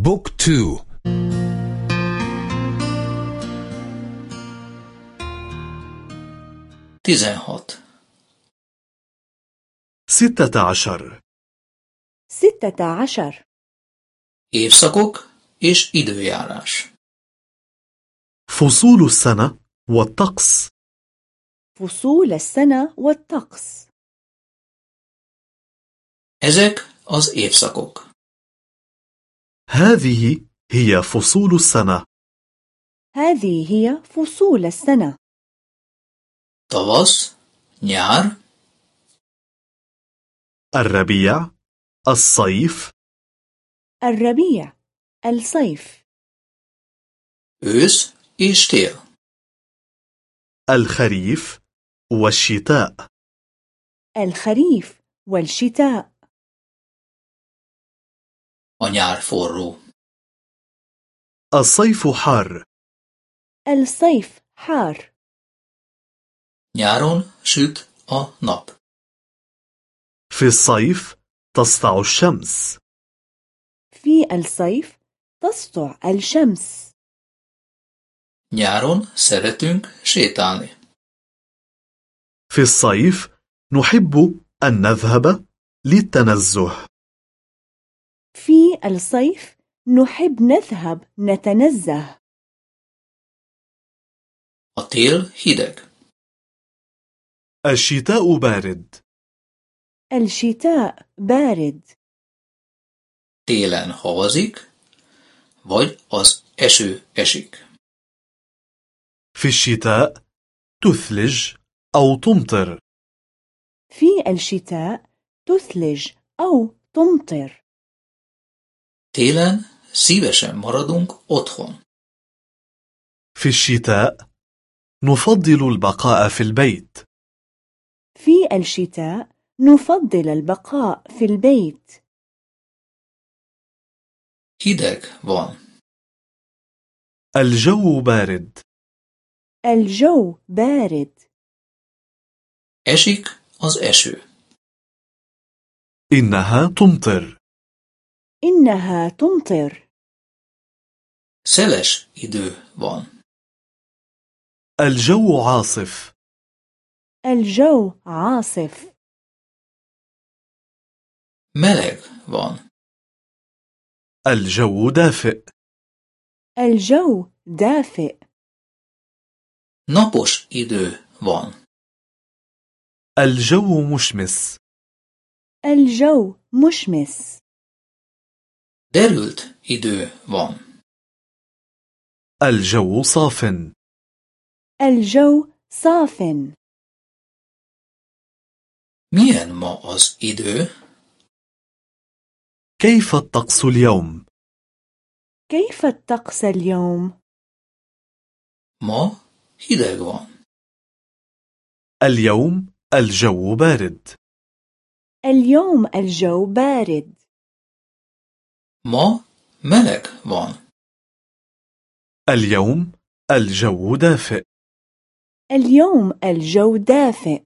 بوك تو. tizenhat, ستة عشر. ستة عشر. Évszakok és időjárás. فصول السنة والطقس. فصول السنة والطقس. Ezek az évszakok. هذه هي فصول السنة. هذه هي فصول السنة. Tavasz, nyár, الربيع الصيف. الربيع الصيف. És tél. الخريف والشتاء. الخريف والشتاء. A nyár forró. الصيف حار الصيف حار Nyáron süt a nap. في الصيف تسطع الشمس في الصيف تسطع الشمس Nyáron szeretünk sétálni. في الصيف نحب أن نذهب للتنزه في الصيف نحب نذهب نتنزه. tél hideg. الشتاء بارد. الشتاء بارد. Télen havazik, vagy az eső esik. في الشتاء تثلج أو تمطر. في الشتاء تثلج أو تمطر. Télen szívesen maradunk otthon. في الشتاء نفضل البقاء في البيت في الشتاء نفضل البقاء في البيت Hideg van. الجو بارد الجو بارد Esik az eső. إنها تمطر إنها تمطر. Szeles idő van. الجو عاصف. الجو عاصف. Meleg van. الجو دافئ. الجو دافئ. Napos idő van. الجو مشمس. الجو مشمس. Derült idő van. الجو صاف الجو صاف Milyen ma az idő? كيف الطقس اليوم؟ كيف الطقس اليوم؟ Ma hideg van. اليوم الجو بارد اليوم الجو بارد Ma meleg van. اليوم الجو دافئ اليوم الجو دافئ